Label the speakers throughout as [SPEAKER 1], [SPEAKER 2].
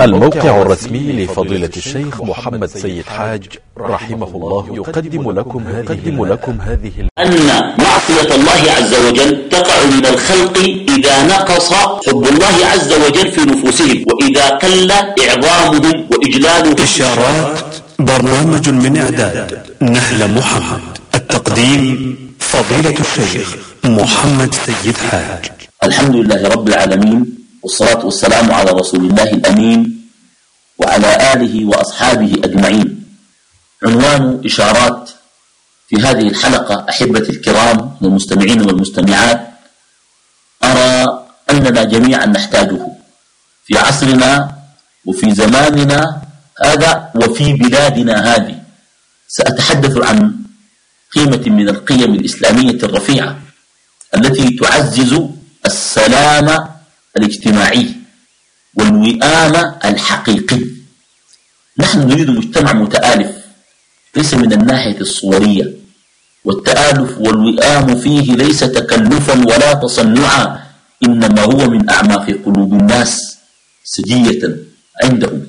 [SPEAKER 1] الموقع الرسمي لفضيلة الشيخ محمد سيد حاج رحمه الله يقدم لكم يقدم لكم هذه
[SPEAKER 2] أن معصية الله عز وجل تقع من الخلق إذا نقص حب الله عز وجل في نفوسهم وإذا قل إعظامهم وإجلالهم.
[SPEAKER 3] إشارات برنامج من إعداد نهل محمد التقديم فضيلة الشيخ محمد سيد حاج.
[SPEAKER 2] الحمد لله رب العالمين والصلاة والسلام على رسول الله الأمين وعلى آله وأصحابه أجمعين. عنوان إشارات في هذه الحلقة أحبتي الكرام والمستمعين والمستمعات أرى أننا جميعا نحتاجه في عصرنا وفي زماننا هذا وفي بلادنا هذه. سأتحدث عن قيمة من القيم الإسلامية الرفيعة التي تعزز السلام الاجتماعي والوئام الحقيقي. نحن نريد مجتمع متآلف ليس من الناحية الصورية والتآلف والوئام فيه ليس تكلفا ولا تصنعا إنما هو من أعماق قلوب الناس سجية عندهم.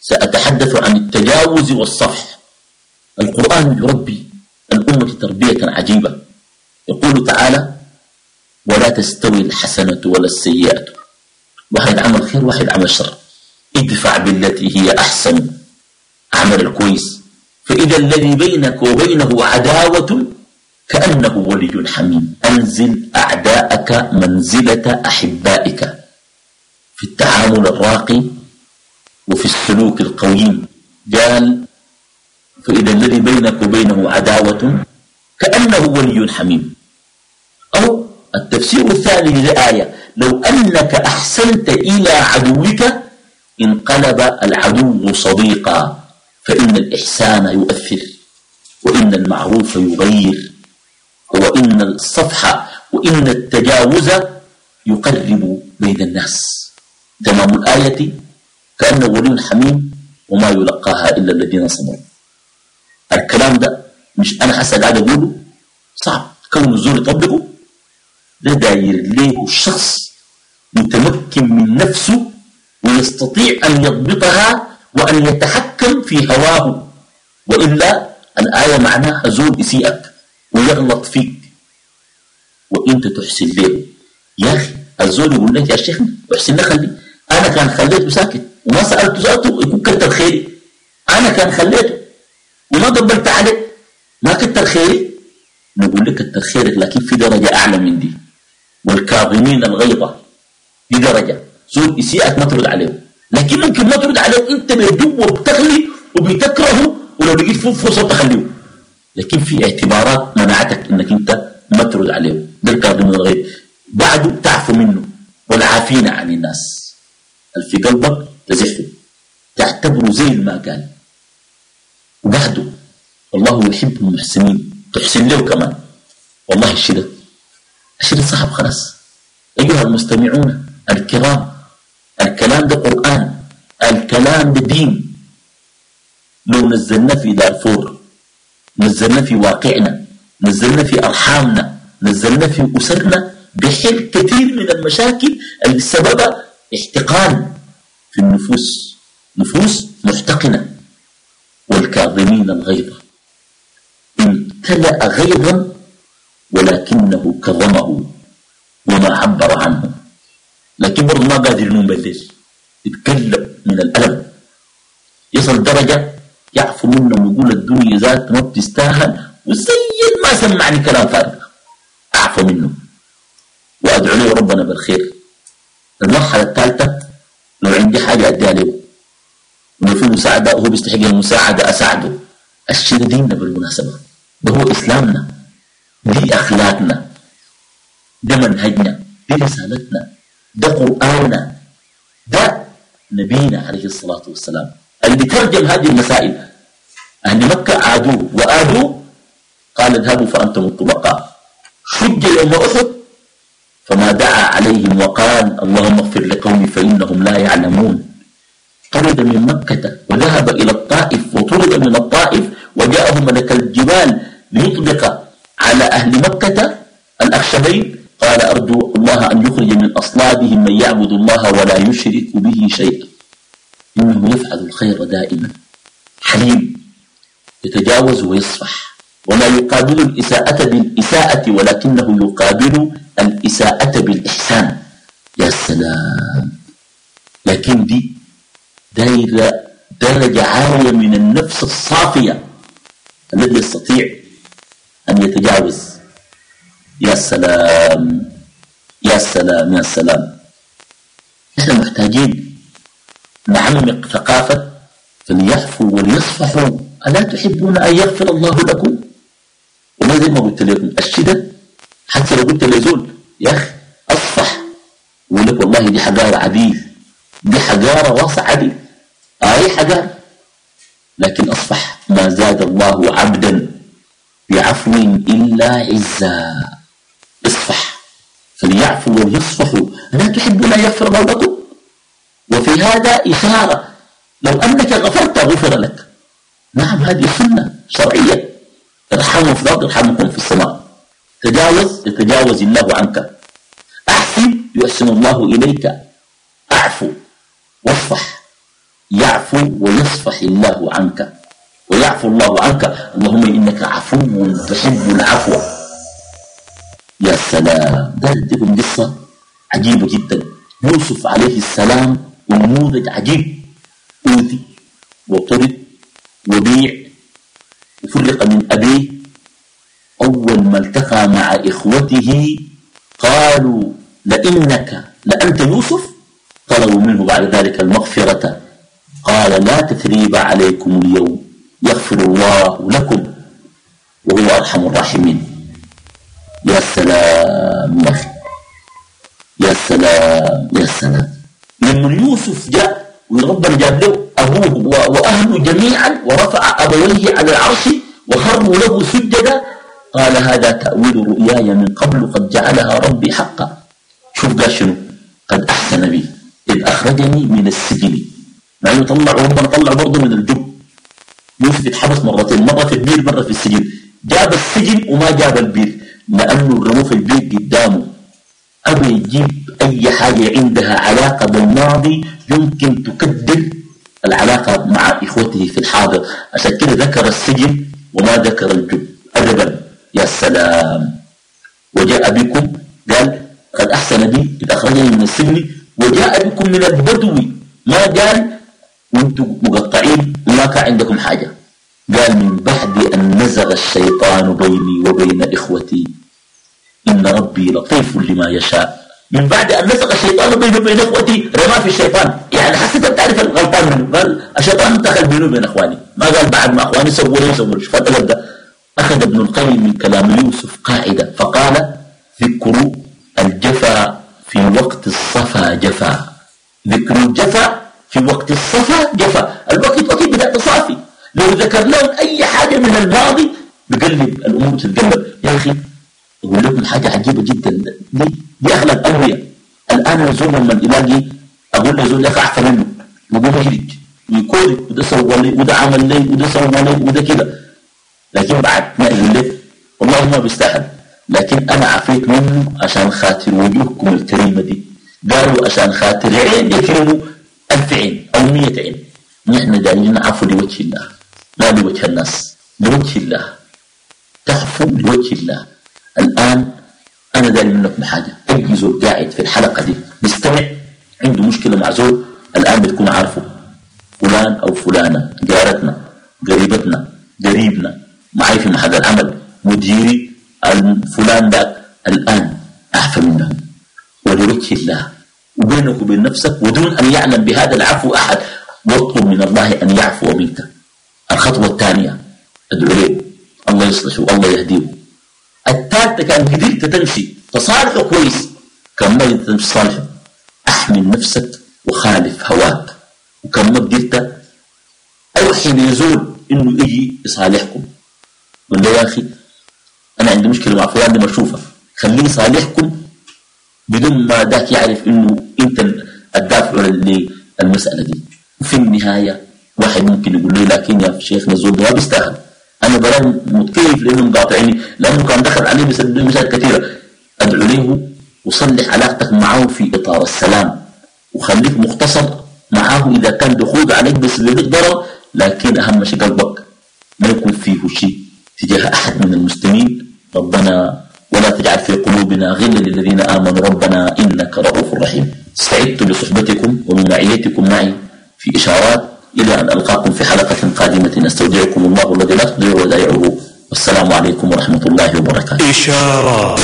[SPEAKER 2] سأتحدث عن التجاوز والصفح. القرآن يربي الأمة تربية عجيبة. يقول تعالى ولا تستوي الحسنة ولا السيئة. واحد عمل خير واحد عمل شر. ادفع بالتي هي أحسن. عمل الكويس فإذا الذي بينك وبينه عداوة كأنه ولي حميم. أنزل أعداءك منزلة أحبائك. في التعامل الراقي وفي السلوك القويم. قال فإذا الذي بينك وبينه عداوة كأنه ولي حميم. أو التفسير الثاني للآية لو أنك أحسنت إلى عدوك انقلب العدو صديقا فإن الإحسان يؤثر وإن المعروف يغير وإن الصفح وإن التجاوز يقرب بين الناس. تمام الآية؟ كأنه ولي حميم وما يلقاها إلا الذين صبروا. الكلام ده مش أنا حسن قاعد أقوله صعب. كون الزور يطبقه؟ داير له شخص متمكن من نفسه ويستطيع أن يضبطها وأن يتحكم في هواه. وإلا الآية معناها زول يسيئك ويغلط فيك. وإنت تحسن له يا أخي الزول يقول لك يا شيخ احسن لي خلي أنا كان خليته ساكت وما سألته سألته يكون كتر خيري. أنا كان خليته وما قبلت عليه. ما كتر خيري؟ نقول لك كتر خيرك لكن في درجة أعلى من دي. والكاظمين الغيظة بدرجة. زول يسيئك ما ترد عليه لكن ممكن ما ترد عليه انت بيدوب وبتغلي وبتكرهه ولو لقيت فرصة تخليه لكن في اعتبارات منعتك إنك انت ما ترد عليه ده الكاظمين الغيظ. بعده تعفو منه والعافين عن الناس. اللي في قلبك تزحه تعتبره زي ما قال. وبعده والله يحب المحسنين. تحسن له كمان. والله الشدة. الشدة صعب خلاص. أيها المستمعون الكرام الكلام ده قرآن الكلام ده دين لو نزلنا في دارفور نزلنا في واقعنا نزلنا في أرحامنا نزلنا في أسرنا بحل كثير من المشاكل اللي سببها احتقان في النفوس. نفوس محتقنة. والكاظمين الغيظ. امتلأ غيظا ولكنه كظمه وما عبر عنه. لكن برضه ما قادر ينوم بالليل يتكلم من الألم. يصل درجة يعفو منه ويقول الدنيا ذات ما بتستاهل. وسيد ما سمعني كلام فارغ. أعفو منه. وأدعو له ربنا بالخير. المرحلة الثالثة لو عندي حاجة أديها له. ولو في مساعدة وهو بيستحق المساعدة أساعده. الشيء ديننا بالمناسبة. ده هو إسلامنا. دي أخلاقنا ده منهجنا دي رسالتنا ده قرآننا ده نبينا عليه الصلاة والسلام. اللي ترجم هذه المسائل أهل مكة عادوه وآدوا قال اذهبوا فأنتم الطبقاء. شج يوم أحد فما دعا عليهم وقال اللهم اغفر لقومي فإنهم لا يعلمون. طرد من مكة وذهب إلى الطائف وطرد من الطائف وجاءه ملك الجبال ليطبق على أهل مكة الأخشبين. قال أرجو الله أن يخرج من أصلابهم من يعبد الله ولا يشرك به شيئا. إنه يفعل الخير دائما. حليم. يتجاوز ويصفح ولا يقابل الإساءة بالإساءة ولكنه يقابل الإساءة بالإحسان. يا سلام. لكن دي دايرة درجة عالية من النفس الصافية الذي يستطيع أن يتجاوز؟ يا سلام يا سلام يا سلام. نحن محتاجين نعمق ثقافة فليعفوا وليصفحوا ألا تحبون أن يغفر الله لكم؟ وما زي ما قلت لكم الشدة. حتى لو قلت لزول يا أخي أصفح. يقول لك والله دي حجارة عديل دي حجارة واسع عديل أي حجارة. لكن أصفح ما زاد الله عبدا. بعفو إلا عزا. اصفح. فليعفوا وليصفحوا ألا تحبون أن يغفر الله لكم وفي هذا إشارة. لو أنك غفرت غفر لك. نعم هذه سنة شرعية. ارحموا في الأرض ارحمكم في السماء. تجاوز يتجاوز الله عنك. أحسن يحسن الله إليك. أعفو واصفح. يعفو ويصفح الله عنك. ويعفو الله عنك. اللهم إنك عفو تحب العفو. يا سلام. ده اديكم قصة عجيبة جدا. يوسف عليه السلام ونموذج عجيب. أوذي وطرد وبيع. وفرق من أبيه. أول ما التقى مع إخوته قالوا لإنك لأنت يوسف؟ طلبوا منه بعد ذلك المغفرة. قال لا تثريب عليكم اليوم. يغفر الله لكم وهو أرحم الراحمين. يا سلام. يا أخي يا سلام. يا سلام. لما يوسف جاء وربنا جاب له أبوه وأهله جميعا ورفع أبويه على العرش وخروا له سجدا. قال هذا تأويل رؤياي من قبل قد جعلها ربي حقا. شوف قال شنو؟ قد أحسن بي. إذ أخرجني من السجن. مع أنه طلع ربنا طلع برضه من الجب. يوسف اتحبس مرتين مرة في البير مرة في السجن. جاب السجن وما جاب البير لأنه رموه في البير قدامه. أبي يجيب أي حاجة عندها علاقة بالماضي يمكن تكدر العلاقة مع إخوته في الحاضر. عشان كده ذكر السجن وما ذكر الجب أدبا يا سلام. وجاء بكم قال قد أحسن بي إذ أخرجني من السجن. وجاء بكم من البدو. ما قال وأنتم مقطعين وما كان عندكم حاجة. قال من بعد أن نزغ الشيطان بيني وبين إخوتي إن ربي لطيف لما يشاء. من بعد أن نزغ الشيطان بيني وبين إخوتي رمى في الشيطان. يعني حسيت تعرف الغلطان منه. قال الشيطان دخل بيني وبين إخواني. ما قال بعد ما إخواني سووا لي سووا لي. فتلقى أخذ ابن القيم من كلام يوسف قاعدة. فقال ذكر الجفا في وقت الصفا جفا. ذكر الجفا الصفا جفا الوقت وقت بدأ تصافي لو ذكر لهم أي حاجة من الماضي بقلب الأمور تتقلب يا أخي أقول لكم حاجة عجيبة جدا. دي, دي أنوية الآن الزول لما يلاقي أقول له زول يا أخي أحسن منه. يقوم يهرج ويكوري وده سوى لي وده عمل لي وده سوى لي وده كده. لكن بعد ما يقول لك والله ما بيستاهل. لكن أنا عفيت منه عشان خاطر وجوهكم الكريمة دي. قالوا عشان خاطر عين يكرموا. ألف عين أو مية عين نحن دايرين عفو لوجه الله. لا لوجه الناس. لوجه الله. تعفو لوجه الله. الآن أنا داير منكم حاجة أي زول قاعد في الحلقة دي مستمع عنده مشكلة مع زول الآن بتكون عارفه. فلان أو فلانة جارتنا قريبتنا قريبنا معي في محل العمل مديري فلان ذاك. الآن أعفى منهم ولوجه الله. وبينك وبين نفسك ودون أن يعلم بهذا العفو أحد. واطلب من الله أن يعفو منك. الخطوة الثانية ادعو له الله يصلحه الله يهديه الثالثة كأن قدرت تمشي. تصالحه كويس. كان ما قدرت تمشي صالحه أحمل نفسك وخالف هواك. وكان ما قدرت؟ اوحي لزول إنه يجي يصالحكم. قل له يا أخي أنا عندي مشكلة مع فلان دي مشوفه خليه يصالحكم بدون ما ذاك يعرف إنه أنت الدافع للمسألة دي. وفي النهاية واحد ممكن يقول له لكن يا شيخ نزول ده ما بيستاهل. أنا براه متكيف لأنه مقاطعني لأنه كان دخل عليه مسائل كثيرة. أدعو له وصلح علاقتك معه في إطار السلام. وخليك مختصر معاه إذا كان بيخوض عليك بسبب ضرر لكن أهم شيء قلبك ما يكون فيه شيء تجاه أحد من المسلمين. ربنا ولا تجعل في قلوبنا غلا للذين آمنوا. ربنا إنك رؤوف رحيم. سعدت بصحبتكم ومعيتكم معي في إشارات إلى أن ألقاكم في حلقة قادمة. أستودعكم الله الذي لا تضيع ودائعه. والسلام عليكم ورحمة الله وبركاته.
[SPEAKER 3] إشارات.